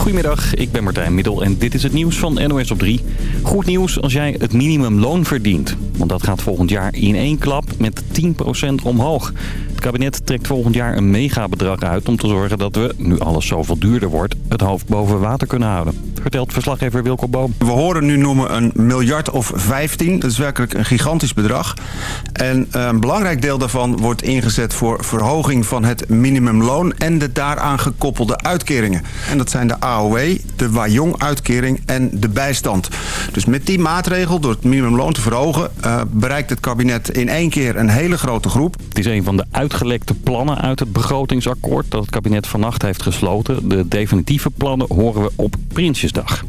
Goedemiddag, ik ben Martijn Middel en dit is het nieuws van NOS op 3. Goed nieuws als jij het minimumloon verdient. Want dat gaat volgend jaar in één klap met 10% omhoog. Het kabinet trekt volgend jaar een megabedrag uit om te zorgen dat we, nu alles zoveel duurder wordt, het hoofd boven water kunnen houden. Vertelt verslaggever Wilco Boom. We horen nu noemen een miljard of 15. Dat is werkelijk een gigantisch bedrag. En eh, een belangrijk deel daarvan wordt ingezet voor verhoging van het minimumloon en de daaraan gekoppelde uitkeringen. En dat zijn de AOW, de Wajong-uitkering en de bijstand. Dus met die maatregel, door het minimumloon te verhogen, uh, bereikt het kabinet in één keer een hele grote groep. Het is een van de uitgelekte plannen uit het begrotingsakkoord dat het kabinet vannacht heeft gesloten. De definitieve plannen horen we op Prinsjesdag.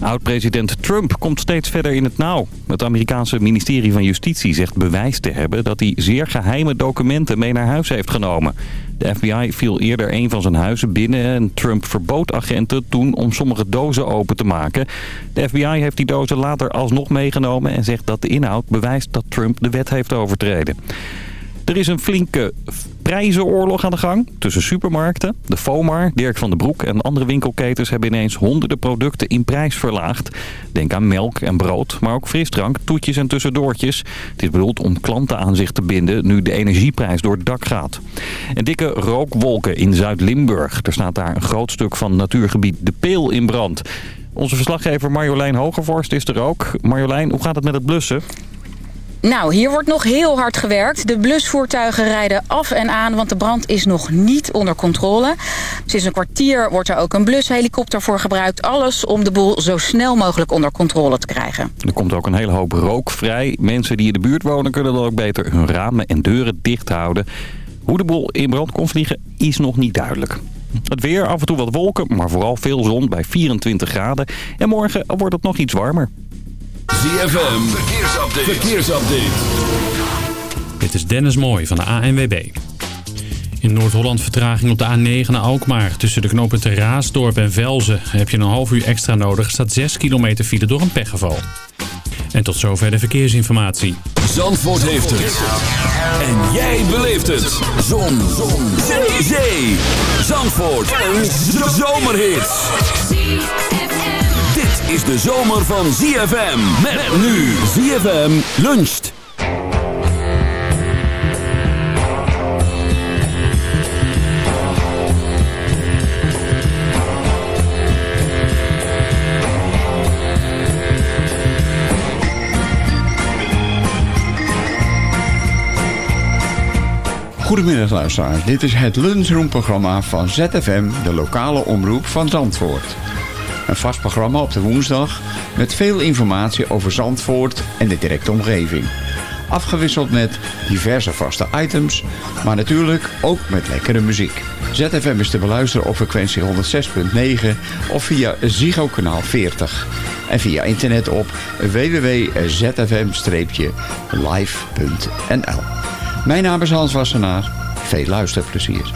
Oud-president Trump komt steeds verder in het nauw. Het Amerikaanse ministerie van Justitie zegt bewijs te hebben... dat hij zeer geheime documenten mee naar huis heeft genomen. De FBI viel eerder een van zijn huizen binnen... en Trump verbood agenten toen om sommige dozen open te maken. De FBI heeft die dozen later alsnog meegenomen... en zegt dat de inhoud bewijst dat Trump de wet heeft overtreden. Er is een flinke prijzenoorlog aan de gang tussen supermarkten. De FOMAR, Dirk van den Broek en andere winkelketens hebben ineens honderden producten in prijs verlaagd. Denk aan melk en brood, maar ook frisdrank, toetjes en tussendoortjes. Het is bedoeld om klanten aan zich te binden nu de energieprijs door het dak gaat. En dikke rookwolken in Zuid-Limburg. Er staat daar een groot stuk van natuurgebied De Peel in brand. Onze verslaggever Marjolein Hogevorst is er ook. Marjolein, hoe gaat het met het blussen? Nou, hier wordt nog heel hard gewerkt. De blusvoertuigen rijden af en aan, want de brand is nog niet onder controle. Sinds een kwartier wordt er ook een blushelikopter voor gebruikt. Alles om de boel zo snel mogelijk onder controle te krijgen. Er komt ook een hele hoop rook vrij. Mensen die in de buurt wonen kunnen dan ook beter hun ramen en deuren dicht houden. Hoe de boel in brand kon vliegen is nog niet duidelijk. Het weer, af en toe wat wolken, maar vooral veel zon bij 24 graden. En morgen wordt het nog iets warmer. ZFM, verkeersupdate. verkeersupdate. Dit is Dennis Mooij van de ANWB. In Noord-Holland vertraging op de A9 naar Alkmaar. Tussen de knooppunten Raasdorp en Velzen heb je een half uur extra nodig. Staat 6 kilometer file door een pechgeval. En tot zover de verkeersinformatie. Zandvoort heeft het. En jij beleeft het. Zon. Zon. Zee. Zee. Zandvoort. Een zomerhit is de zomer van ZFM. Met nu ZFM luncht. Goedemiddag luisteraars, dit is het lunchroomprogramma van ZFM, de lokale omroep van Zandvoort. Een vast programma op de woensdag met veel informatie over Zandvoort en de directe omgeving. Afgewisseld met diverse vaste items, maar natuurlijk ook met lekkere muziek. ZFM is te beluisteren op frequentie 106.9 of via Ziggo kanaal 40. En via internet op www.zfm-live.nl Mijn naam is Hans Wassenaar. Veel luisterplezier.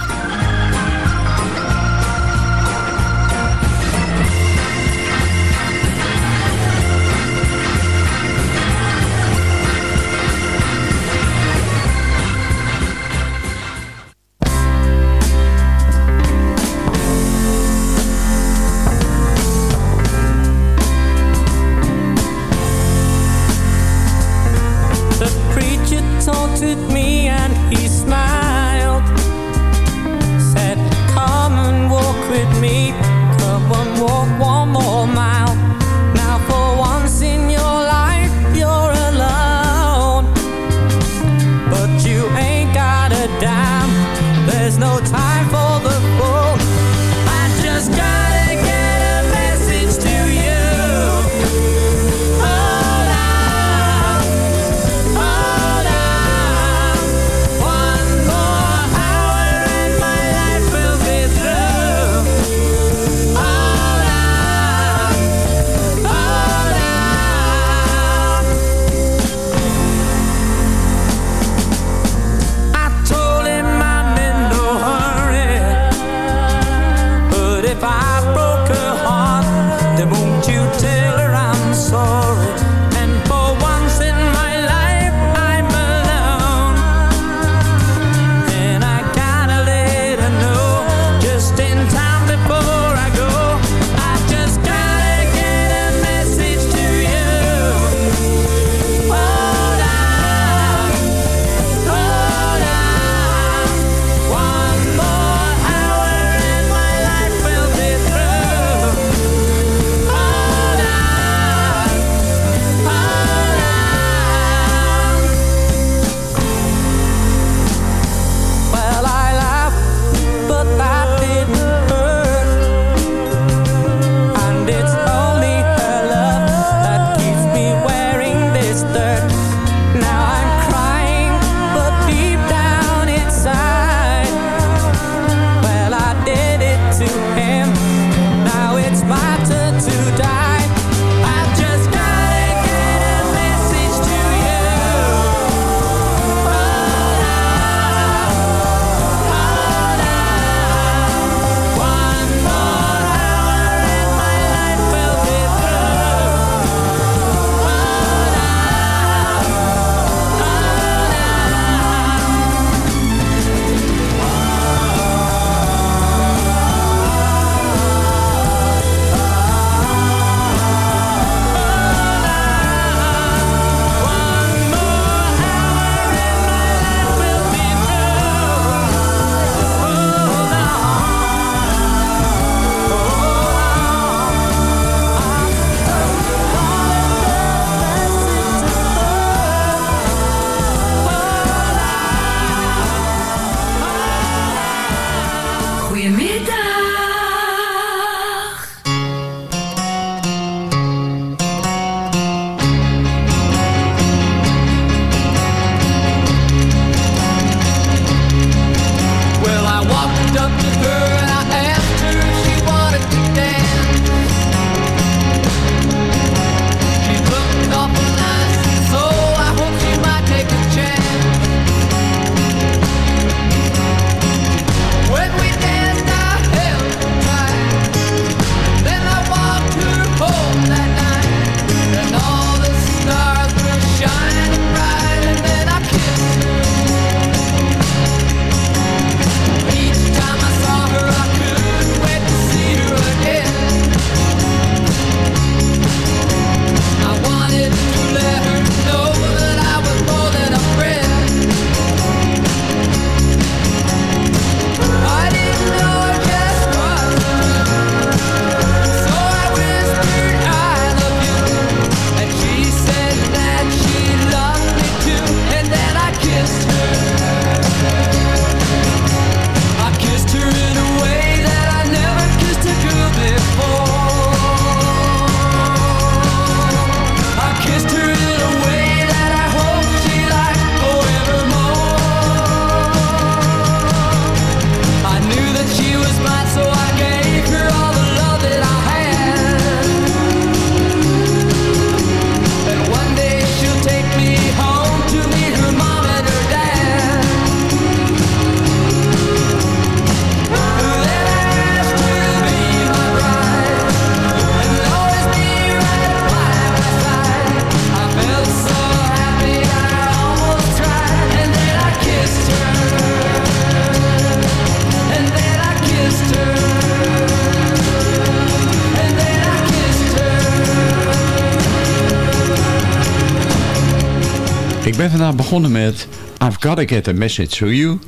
Ben vandaag begonnen met I've Gotta Get a Message to You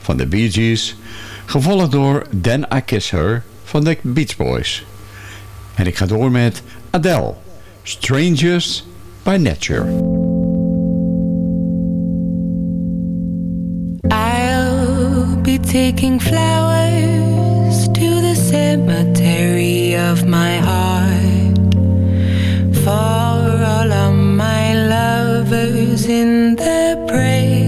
van de Bee Gees. Gevolgd door Then I Kiss Her van de Beach Boys. En ik ga door met Adele, Strangers by Nature. I'll be taking flowers to the cemetery of my heart in the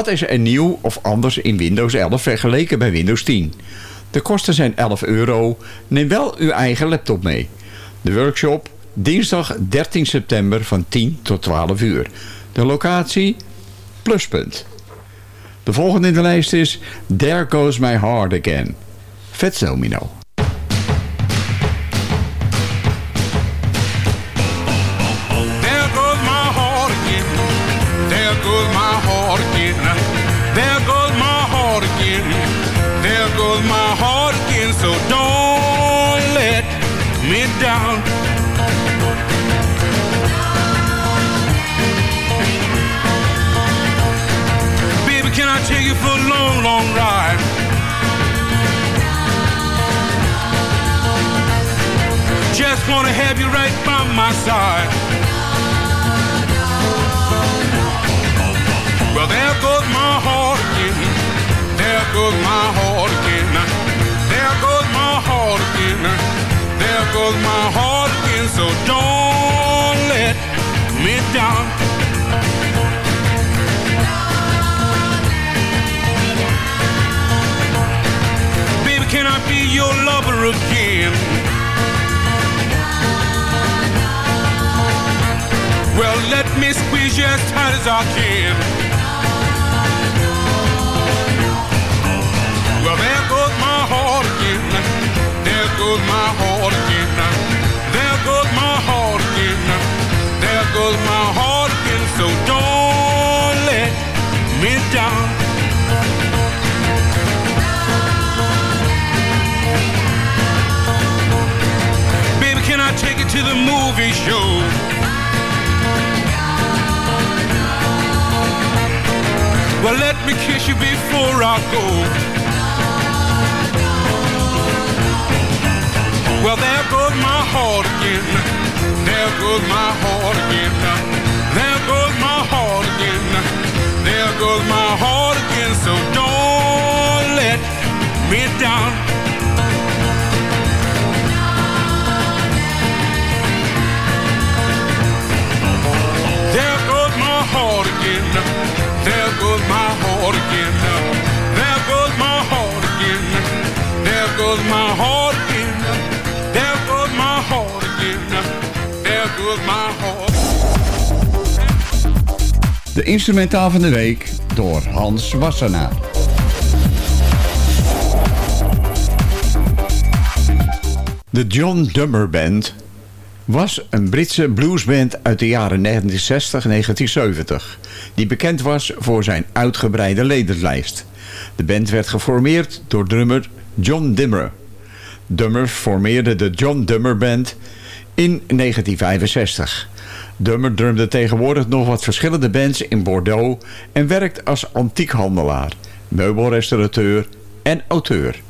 Wat is er nieuw of anders in Windows 11 vergeleken bij Windows 10? De kosten zijn 11 euro. Neem wel uw eigen laptop mee. De workshop dinsdag 13 september van 10 tot 12 uur. De locatie Pluspunt. De volgende in de lijst is There Goes My Heart Again. Vet Domino. Long, ride? Just wanna have you right by my side. Well, there goes my heart again. There goes my heart again. There goes my heart again. There goes my heart again. So don't let me down. Again? Well, let me squeeze you as tight as I can. Well, there goes my heart again. There goes my heart again. There goes my heart again. There goes my heart again. So don't let me down. to the movie show. Well, let me kiss you before I go. Well, there goes my heart again. There goes my heart again. There goes my heart again. There goes my heart again. So don't let me down. Goes my heart again. There goes my heart again. There goes my heart again. There goes my heart again. There goes my heart. De instrumentaal van de week door Hans Wassenaar. De John Dummer Band was een Britse bluesband uit de jaren 1960-1970... die bekend was voor zijn uitgebreide ledenlijst. De band werd geformeerd door drummer John Dimmer. Dummer formeerde de John Dummer Band in 1965. Dummer drumde tegenwoordig nog wat verschillende bands in Bordeaux... en werkt als antiekhandelaar, meubelrestaurateur en auteur.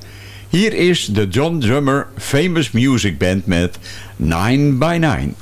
Hier is de John Drummer Famous Music Band met 9 by 9.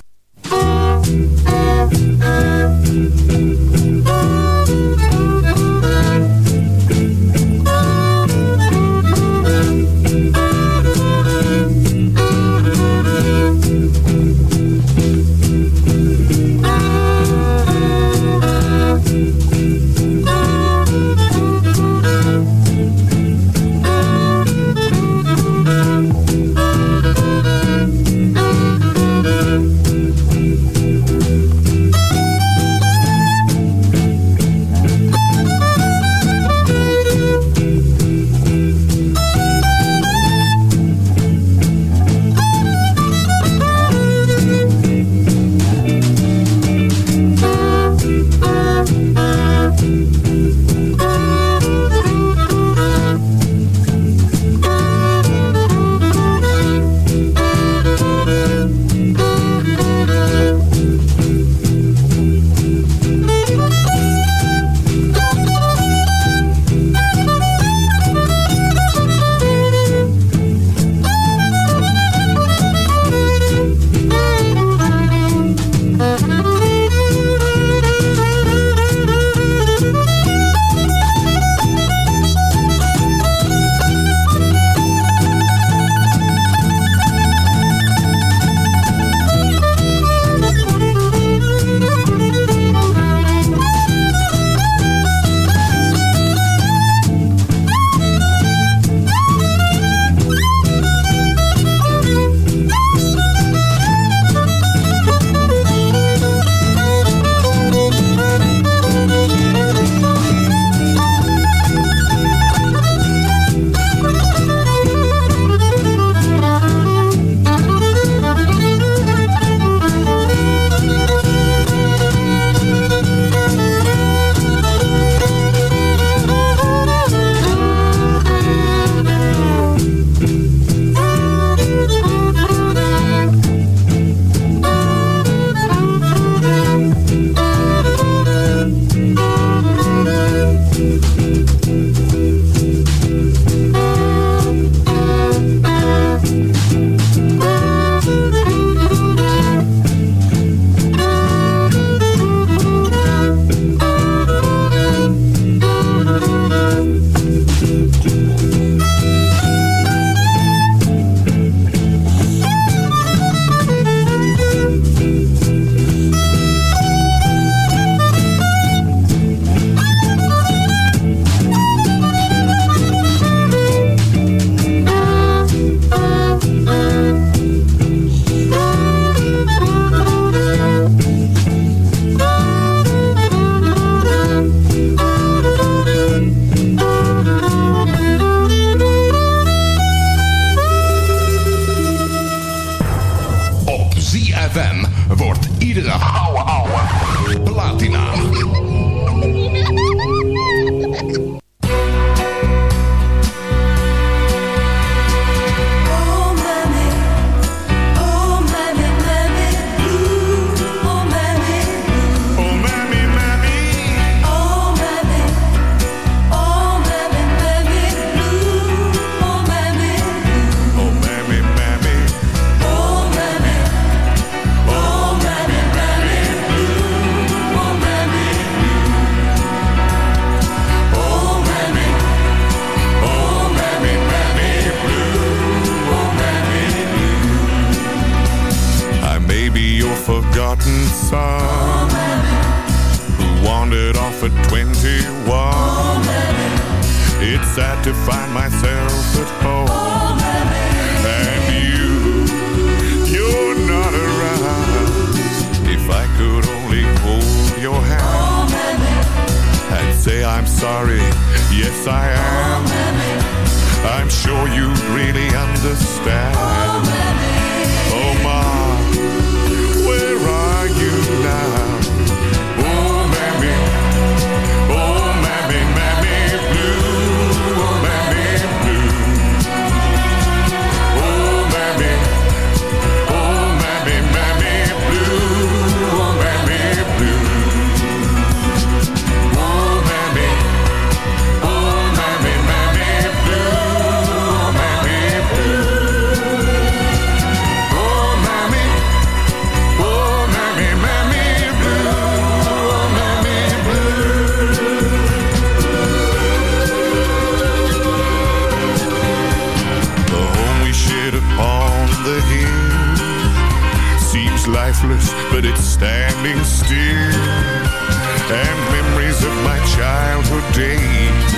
days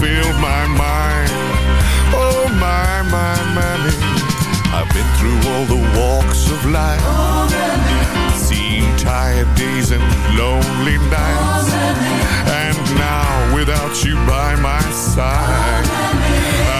fill my mind. Oh my, my, mammy. I've been through all the walks of life. Seen tired days and lonely nights. And now without you by my side.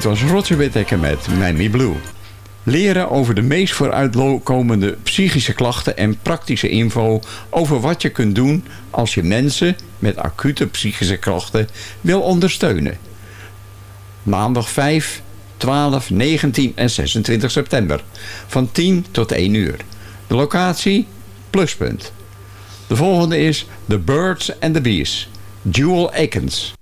Dit was Roger Whittaker met Manly Blue. Leren over de meest vooruitkomende psychische klachten en praktische info over wat je kunt doen als je mensen met acute psychische klachten wil ondersteunen. Maandag 5, 12, 19 en 26 september van 10 tot 1 uur. De locatie Pluspunt. De volgende is The Birds and the Bees, Jewel Akins.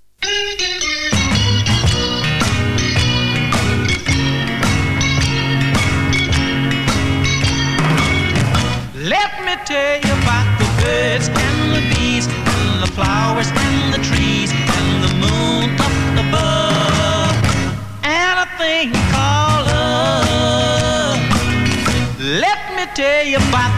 flowers and the trees and the moon up above. And a thing called love. Let me tell you about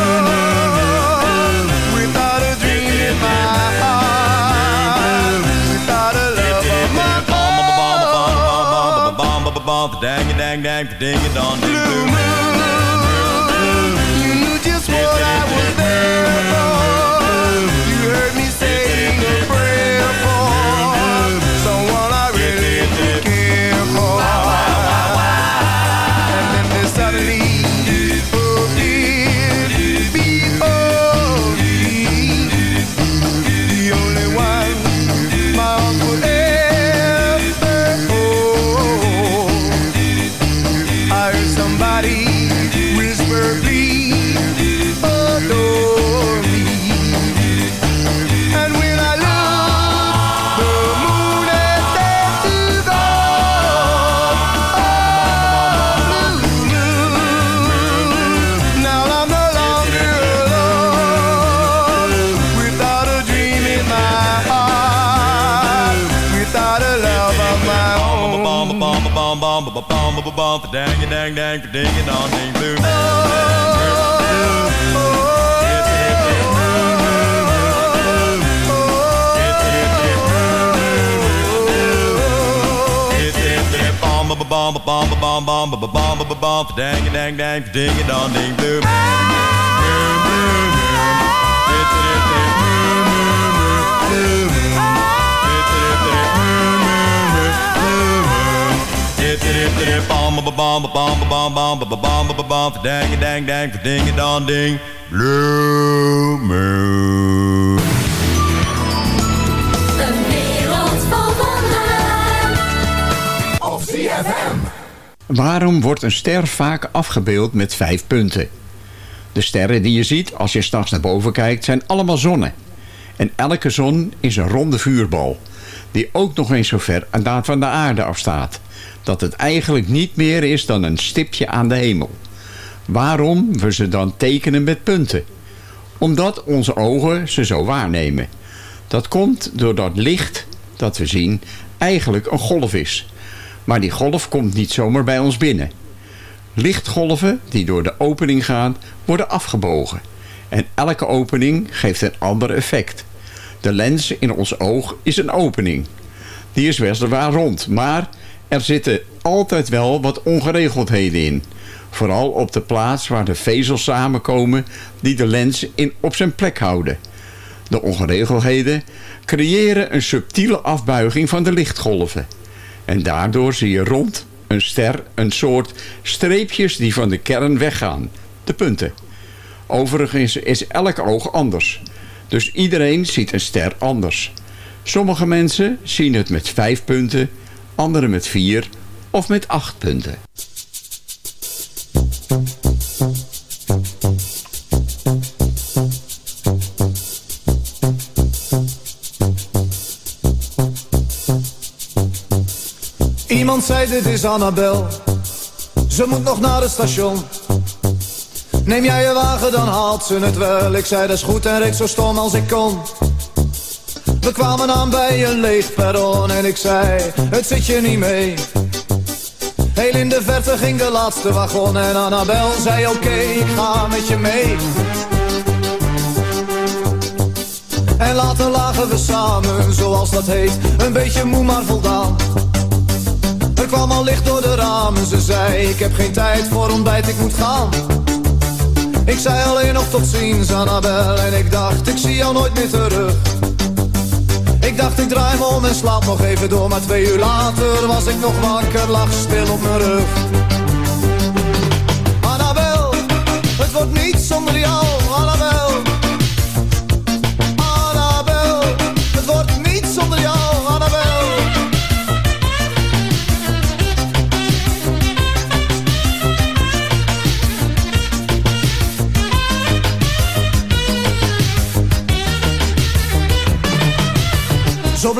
Dang dang dang ding dong ding blue You knew just what I was there for. bom bom ba ba bom ba ba bom dang dang dang ding it on ding blue. Bomb, bomb, bomb, bomb, bomb, bomb, bomb, bomb, dang, dang, dang, ding it on, ding, blue. Moon. Een wereld vol wonderen. Op ZFM. Waarom wordt een ster vaak afgebeeld met vijf punten? De sterren die je ziet als je s'nachts naar boven kijkt zijn allemaal zonnen. En elke zon is een ronde vuurbal, die ook nog eens zo ver aan van de aarde afstaat, dat het eigenlijk niet meer is dan een stipje aan de hemel. Waarom we ze dan tekenen met punten? Omdat onze ogen ze zo waarnemen. Dat komt doordat licht dat we zien eigenlijk een golf is. Maar die golf komt niet zomaar bij ons binnen. Lichtgolven die door de opening gaan, worden afgebogen. En elke opening geeft een ander effect. De lens in ons oog is een opening. Die is weliswaar rond, maar er zitten altijd wel wat ongeregeldheden in. Vooral op de plaats waar de vezels samenkomen die de lens in op zijn plek houden. De ongeregeldheden creëren een subtiele afbuiging van de lichtgolven. En daardoor zie je rond een ster een soort streepjes die van de kern weggaan. De punten. Overigens is elk oog anders. Dus iedereen ziet een ster anders. Sommige mensen zien het met vijf punten, anderen met vier of met acht punten. Iemand zei dit is Annabel. Ze moet nog naar het station. Neem jij je wagen dan haalt ze het wel. Ik zei dat is goed en reed zo stom als ik kon We kwamen aan bij een leeg perron En ik zei het zit je niet mee. Heel in de verte ging de laatste wagon En Annabel zei oké ik ga met je mee. En later lagen we samen zoals dat heet Een beetje moe maar voldaan. Er kwam al licht door de ramen, ze zei Ik heb geen tijd voor ontbijt, ik moet gaan. Ik zei alleen nog tot ziens, Annabel En ik dacht, ik zie jou nooit meer terug Ik dacht, ik draai om en slaap nog even door Maar twee uur later was ik nog wakker, lag stil op mijn rug. Annabel, het wordt niet zonder jou,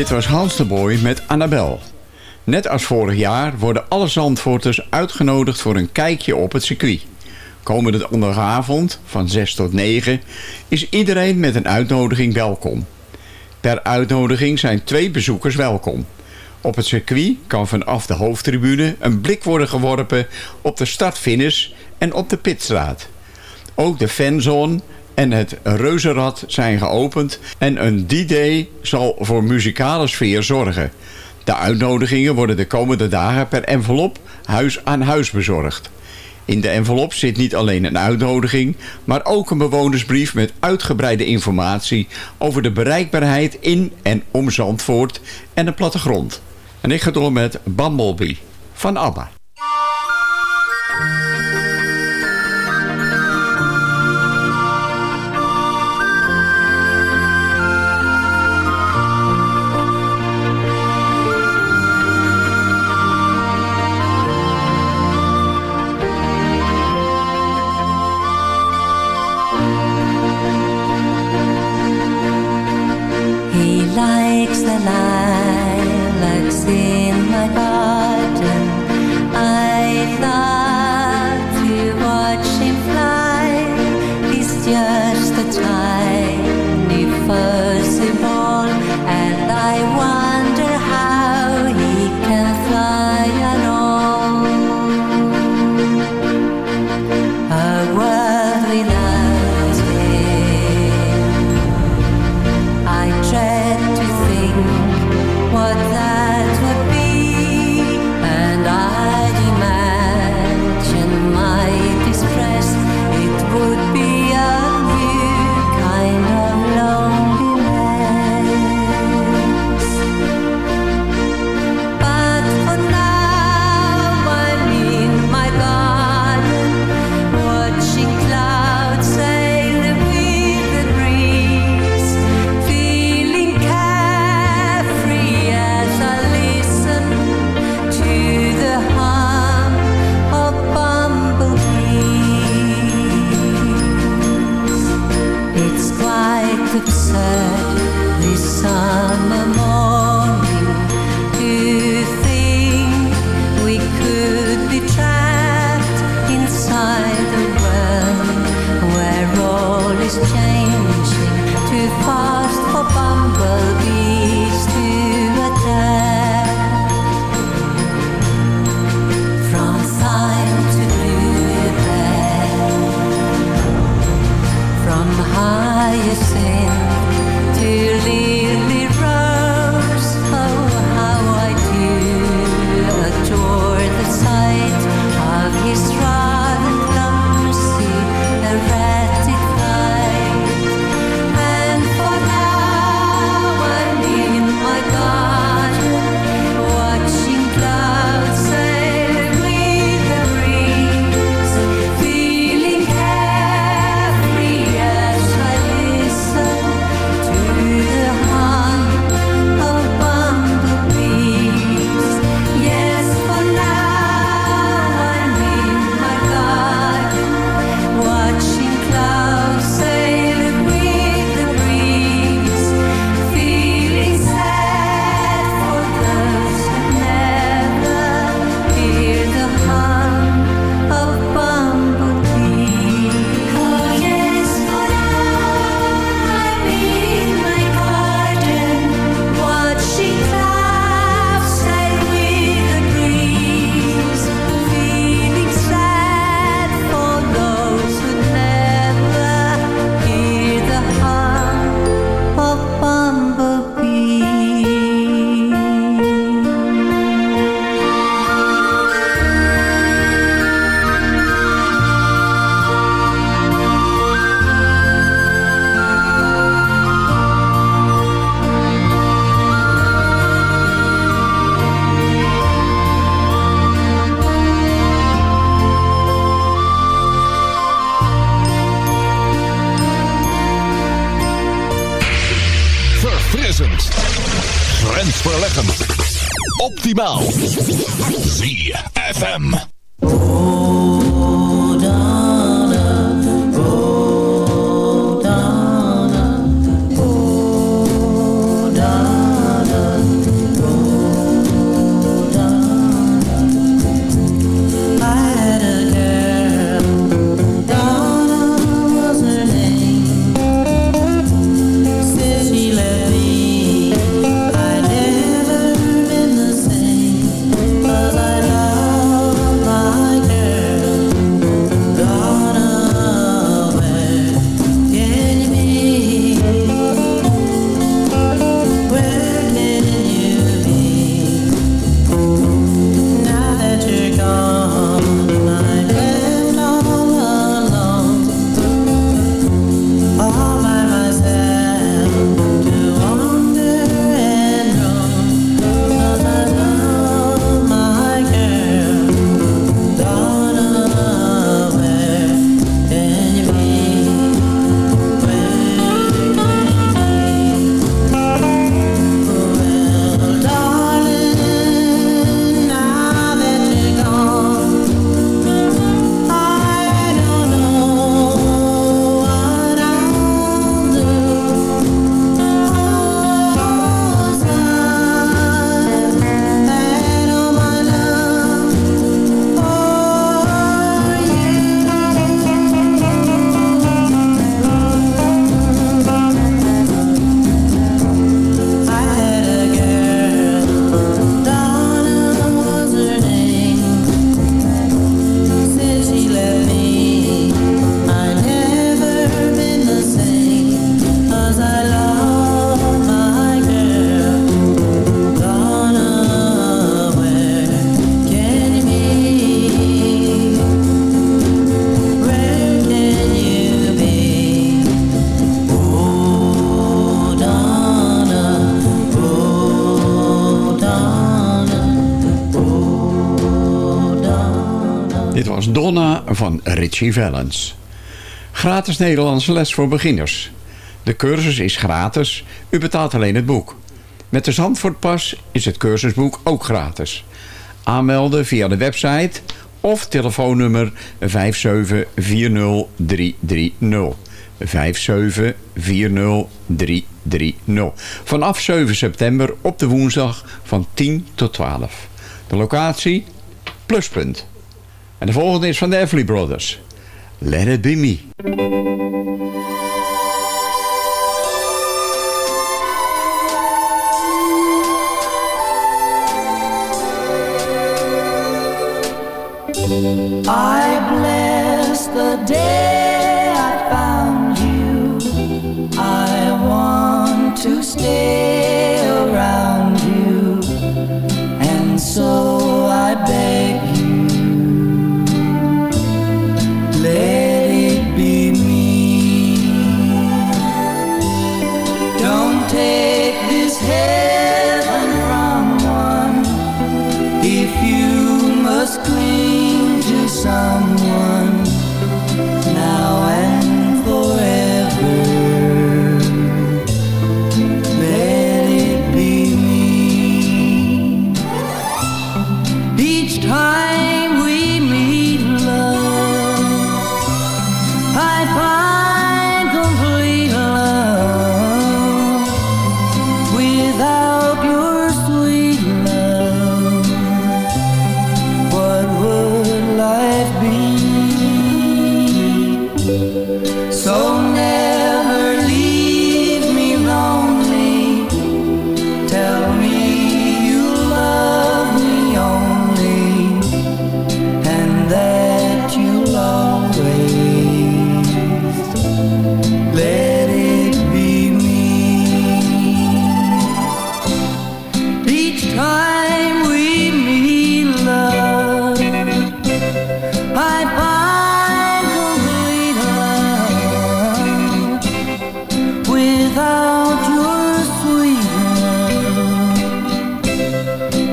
Dit was Hans de Boy met Annabel. Net als vorig jaar worden alle Zandvoorters uitgenodigd voor een kijkje op het circuit. Komende donderdagavond van 6 tot 9 is iedereen met een uitnodiging welkom. Per uitnodiging zijn twee bezoekers welkom. Op het circuit kan vanaf de hoofdtribune een blik worden geworpen op de startfinish en op de pitstraat. Ook de fanzone en het reuzenrad zijn geopend en een D-Day zal voor muzikale sfeer zorgen. De uitnodigingen worden de komende dagen per envelop huis aan huis bezorgd. In de envelop zit niet alleen een uitnodiging, maar ook een bewonersbrief met uitgebreide informatie over de bereikbaarheid in en om Zandvoort en de plattegrond. En ik ga door met Bumblebee van ABBA. Gratis Nederlandse les voor beginners. De cursus is gratis, u betaalt alleen het boek. Met de Zandvoortpas is het cursusboek ook gratis. Aanmelden via de website of telefoonnummer 5740330. 5740330. Vanaf 7 september op de woensdag van 10 tot 12. De locatie? Pluspunt. En de volgende is van de Everly Brothers. Let it be me. I bless the day I found you. I want to stay around you, and so I beg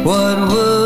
What would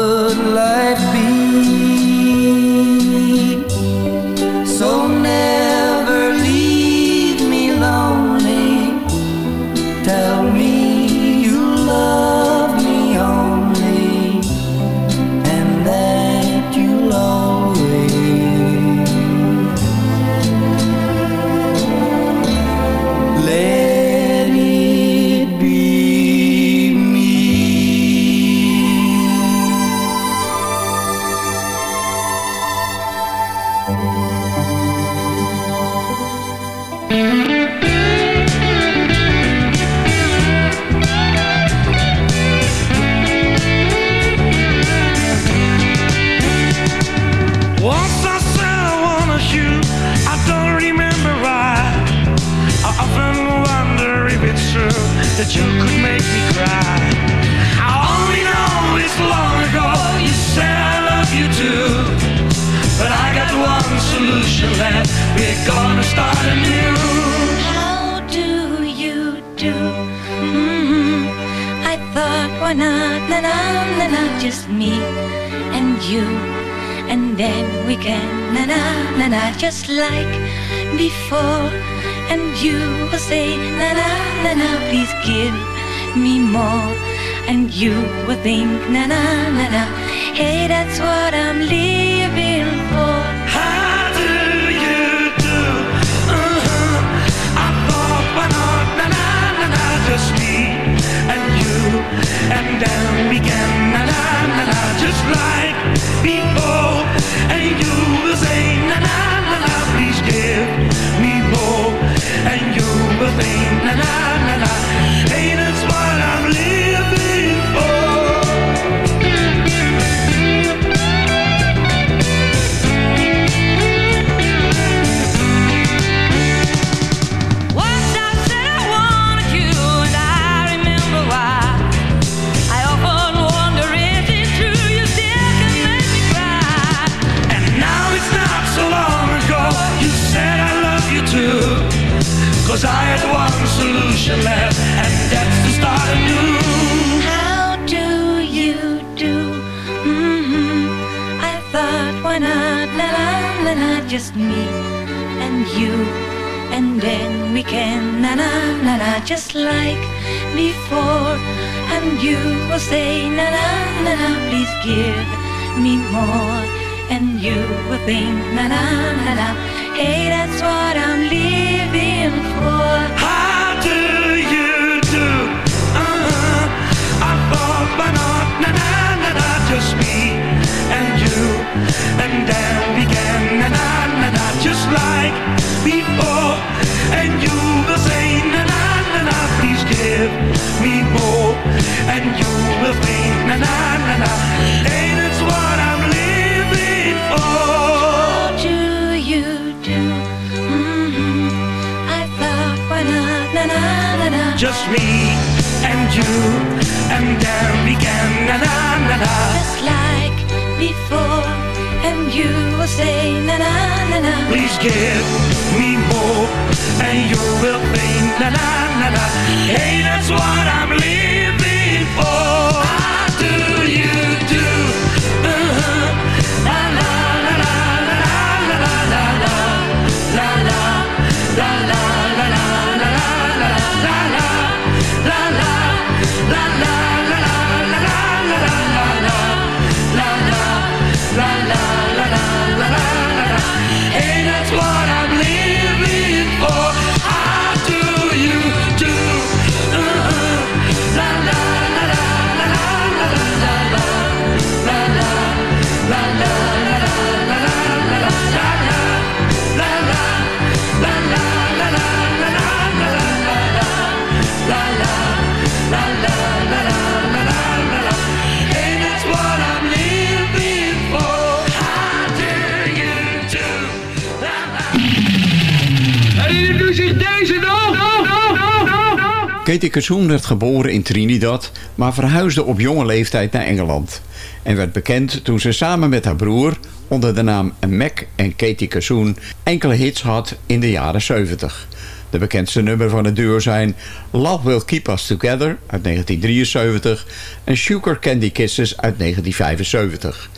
Katie Kassoen werd geboren in Trinidad, maar verhuisde op jonge leeftijd naar Engeland. En werd bekend toen ze samen met haar broer, onder de naam Mac en Katie Kassoen, enkele hits had in de jaren 70. De bekendste nummer van het duo zijn Love Will Keep Us Together uit 1973 en Sugar Candy Kisses uit 1975.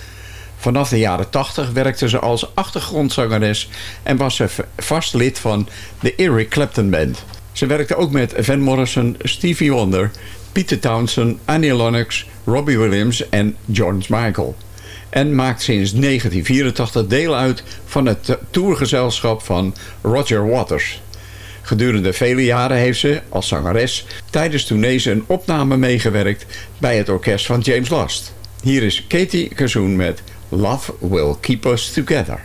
Vanaf de jaren 80 werkte ze als achtergrondzangeres en was ze vast lid van de Eric Clapton Band. Ze werkte ook met Van Morrison, Stevie Wonder, Peter Townsend, Annie Lennox, Robbie Williams en George Michael. En maakt sinds 1984 deel uit van het tourgezelschap van Roger Waters. Gedurende vele jaren heeft ze, als zangeres, tijdens tournees een opname meegewerkt bij het orkest van James Last. Hier is Katie Kazoen met Love Will Keep Us Together.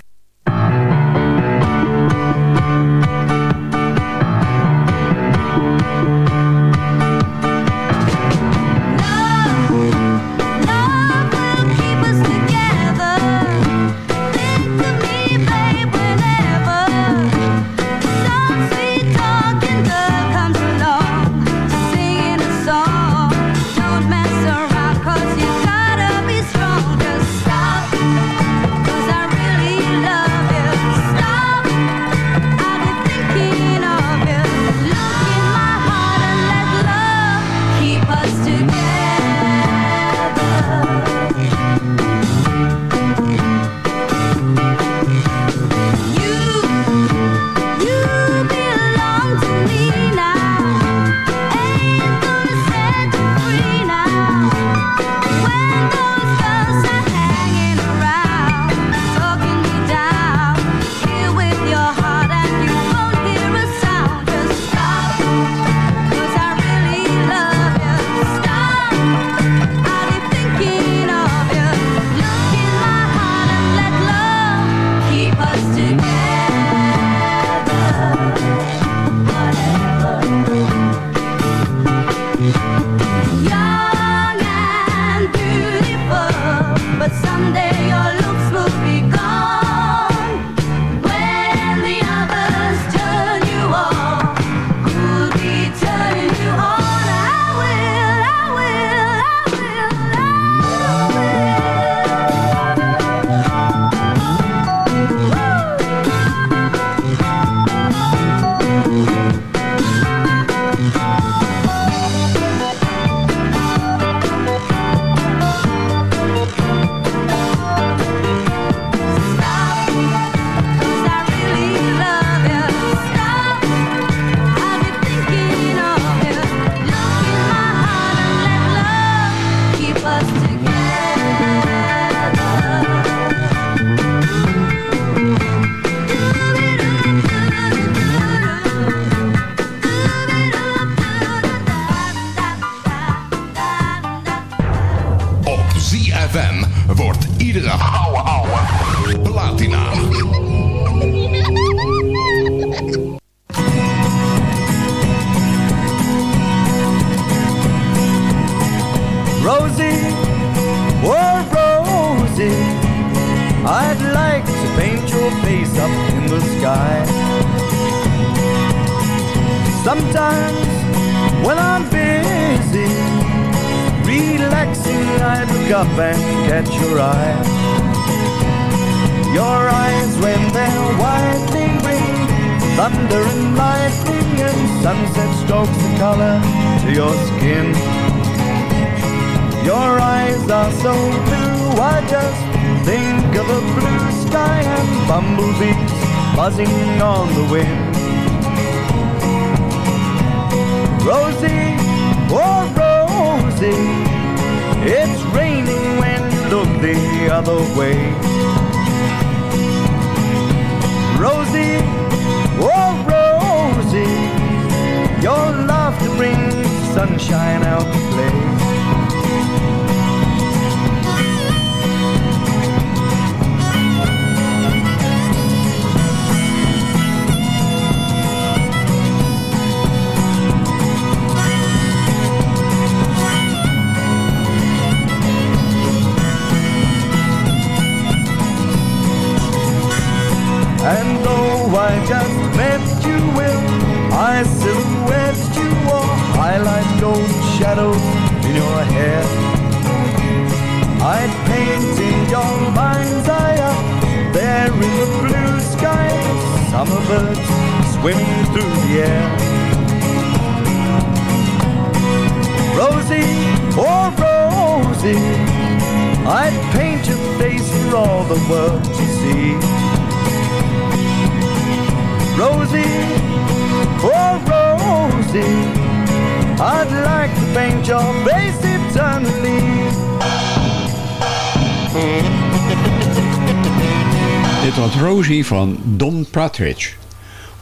van Don Pratridge.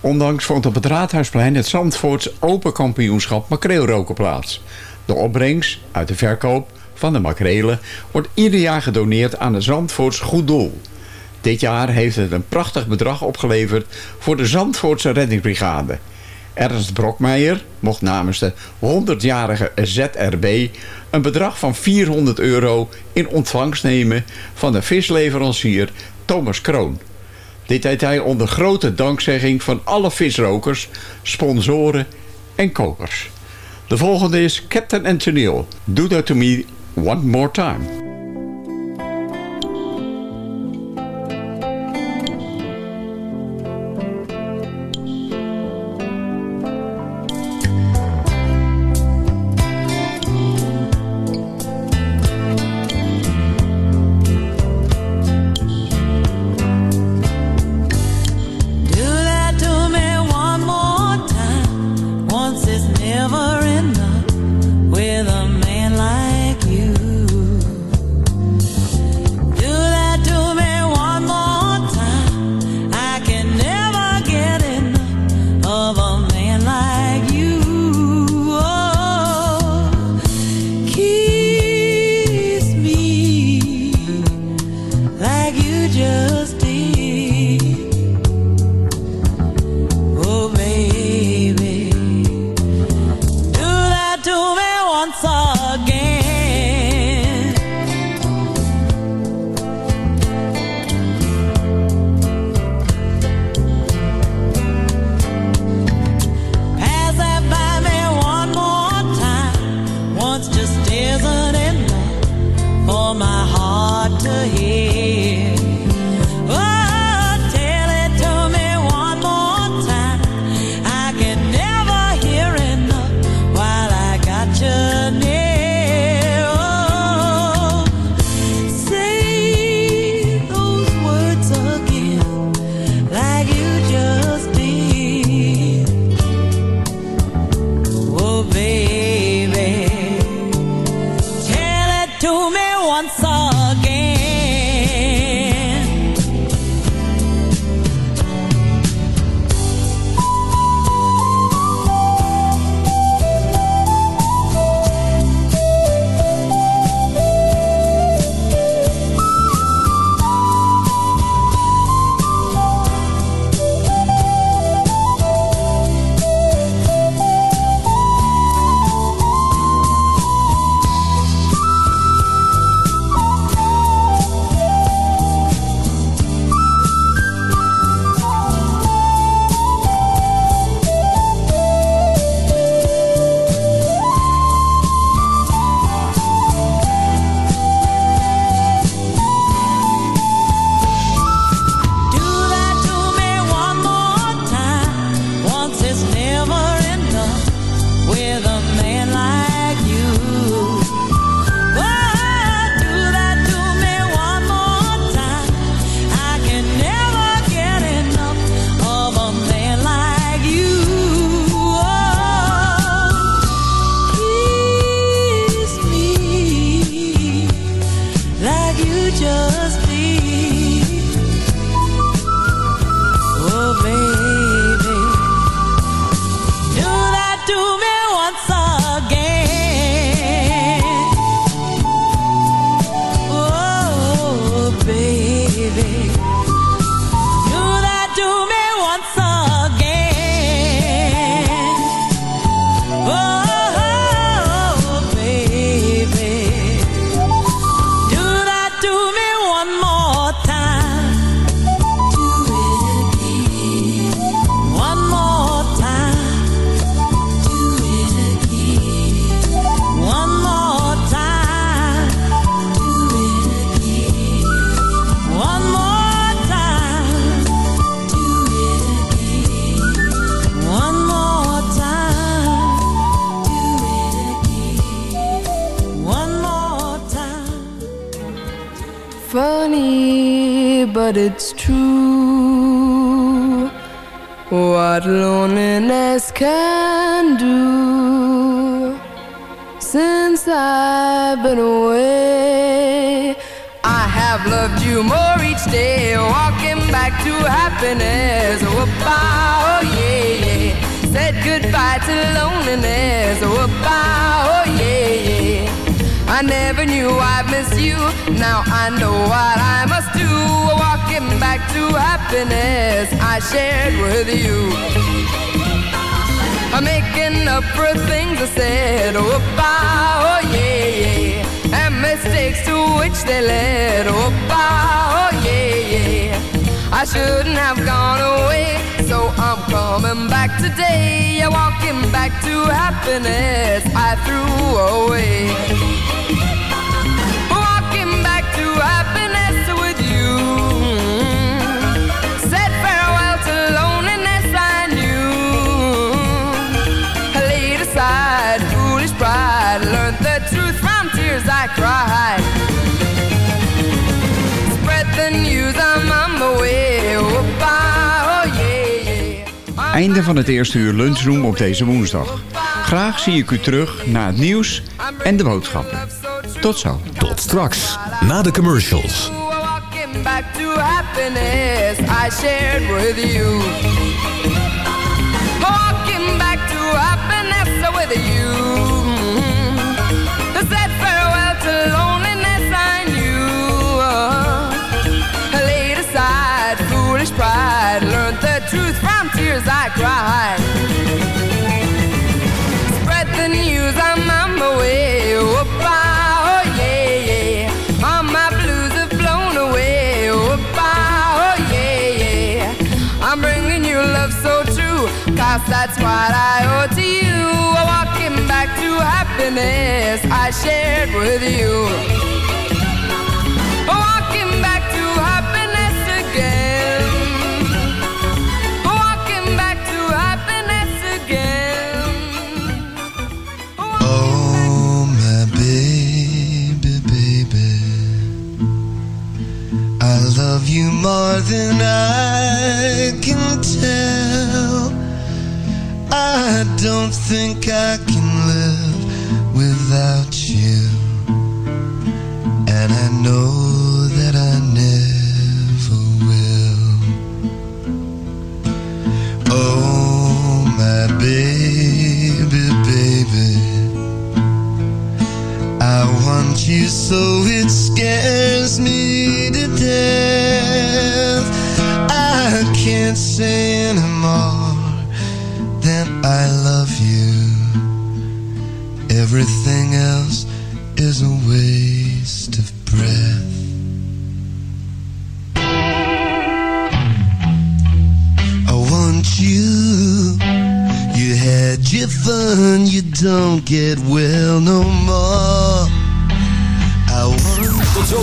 Ondanks vond op het Raadhuisplein het Zandvoorts Open Kampioenschap Makreelroken plaats. De opbrengst uit de verkoop van de makrelen wordt ieder jaar gedoneerd aan het Zandvoorts Goed Doel. Dit jaar heeft het een prachtig bedrag opgeleverd voor de Zandvoortse Reddingbrigade. Ernst Brokmeijer mocht namens de 100-jarige ZRB een bedrag van 400 euro in ontvangst nemen van de visleverancier Thomas Kroon. Dit deed hij onder grote dankzegging van alle visrokers, sponsoren en kopers. De volgende is Captain Antonio, Do That To Me One More Time. Funny, but it's true. What loneliness can do since I've been away. I have loved you more each day, walking back to happiness. Whoop-ah, oh yeah, yeah. Said goodbye to loneliness. Whoop-ah, oh yeah, yeah. I never knew I'd miss you. Now I know what I must do. Walking back to happiness I shared with you. I'm making up for things I said. Oh, Whoop-ah, oh yeah, yeah. And mistakes to which they led. Oh, Whoop-ah, oh yeah, yeah. I shouldn't have gone away, so I'm coming back today. Yeah, walking back to happiness I threw away. Tears I cried. Spread the news, I'm on my way. Whoop-ah, oh yeah, yeah. Einde van het eerste uur lunchroom op deze woensdag. Graag zie ik u terug na het nieuws en de boodschappen. Tot zo. Tot straks, na de commercials. Walking back to happiness I shared with you. I cried. Spread the news, I'm on my way. Whoop-ah, oh yeah, yeah. All my blues have blown away. Whoop-ah, oh yeah, yeah. I'm bringing you love so true, cause that's what I owe to you. Walking back to happiness I shared with you. You more than I can tell. I don't think I can live without you. And I know that I never will. Oh, my baby, baby. I want you so it scares me to death. Can't say anymore that I love you. Everything else is a waste of breath. I want you. You had your fun, you don't get well